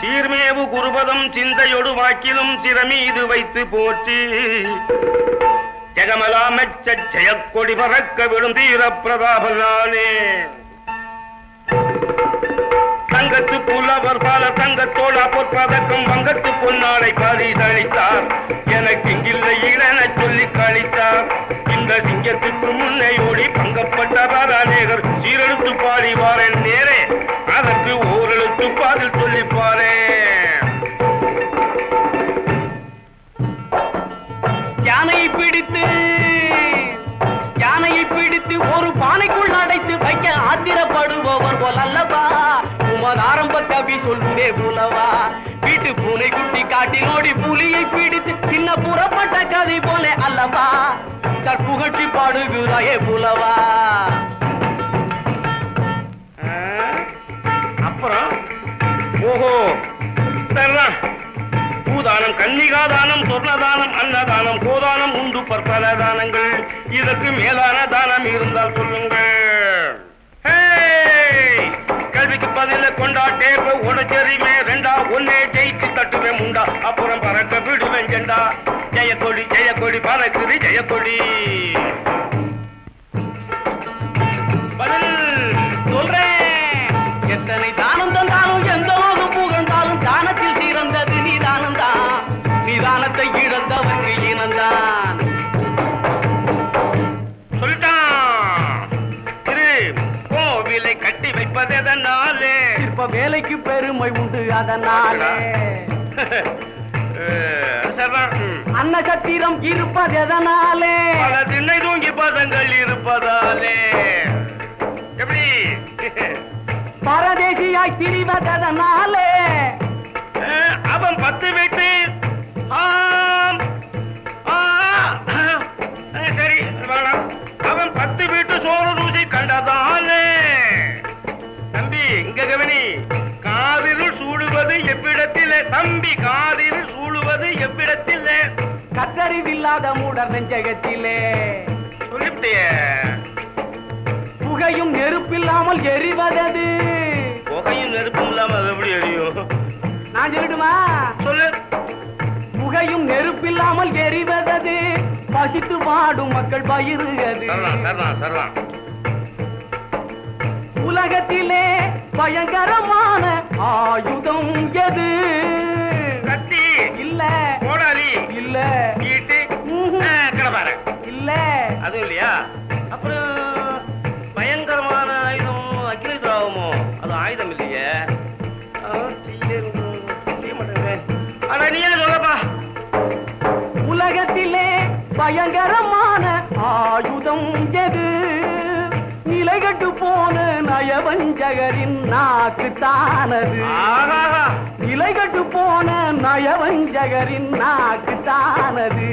சீர்மேவு குருபதம் சிந்தையொடு வாக்கிலும் சிரமீது வைத்து போற்றி. ஜெகமலாமச்ச ஜெயக்கொடி பறக்க விடும் தீர பிரதாபனானே தங்கத்து புலவர் பல தங்கத்தோட பொற்பதக்கம் வங்கத்து பொன்னாடை பரிசளித்தார். எனக்கு இங்கில்லை இடன சொல்லி கழித்தார். இந்த சிங்கத்துக்கு முன்னே ஓடி பங்கப்பட்டவர் அநேகர் சீரெழுத்து பாடிவாரன் நேரே ஓரெழுத்து சொல்லி பாரேன் யானையை பிடித்து யானையை பிடித்து ஒரு பானைக்குள் அடைத்து வைக்க ஆத்திரப்படுபவர் போல் அல்லவா? உமது ஆரம்ப கவி சொல்லுதே புலவா? வீட்டு பூனை குட்டி காட்டில் ஓடி புலியை பிடித்து சின்ன புறப்பட்ட கதை போல அல்லவா? கற்புகட்டி பாடுகிறாயே புலவா? ஓஹோ. சரிதான் பூதானம் கன்னிகாதானம் சொர்ணதானம் அன்னதானம் கோதானம் உண்டு பற்பல தானங்கள். இதற்கு மேலான தானம் இருந்தால் சொல்லுங்கள். ஹேய்! கல்விக்கு பதில கொண்டாட்டே உடச்செறிமே ரெண்டா ஒன்னே ஜெயிச்சு தட்டுவேன் உண்டா அப்புறம் பறக்க விடுவேன் ஜெண்டா. ஜெயக்கொடி ஜெயக்கொடி பறக்குது ஜெயக்கொடி. எதனாலே இப்ப வேலைக்கு பெருமை உண்டு அதனாலே. அன்னசத்திரம் இருப்பது எதனாலே பல திண்ணை தூங்கி பதங்கள் இருப்பதாலே. எப்படி? பரதேசியாய் திரிவதனாலே அவன் பத்து வீட்டு. சரி அவன் பத்து வீட்டு சோறு ருசி கண்டதாலே தம்பி காதில் சூடுவது எவ்விடத்திலே? கத்தறிவில்லாத மூடர் நெஞ்சகத்திலே. சொல்லிவிட்டியே புகையும் நெருப்பில்லாமல் எரிவதது? புகையும் நெருப்பும் இல்லாம அது எப்படி எரியும்? நான் சொல்லட்டுமா? சொல்லு. புகையும் நெருப்பில்லாமல் எரிவதது? பசித்து வாடும் மக்கள் சரலாம் உலகத்திலே பயங்கரமான ஆயுதம் எது? அப்புறம் பயங்கரமான ஆயுதம் அக்னி திராவமோ அது ஆயுதம் இல்லையே. ஆ, செய்ய செய்ய மாட்டேங்குதே. அட நீயே சொல்லப்பா உலகத்திலே பயங்கரமான ஆயுதம் எது? நிலைகட்டு போன நயவஞ்சகரின் நாக்கு தானது நிலைகட்டு போன நயவஞ்சகரின் நாக்கு தானது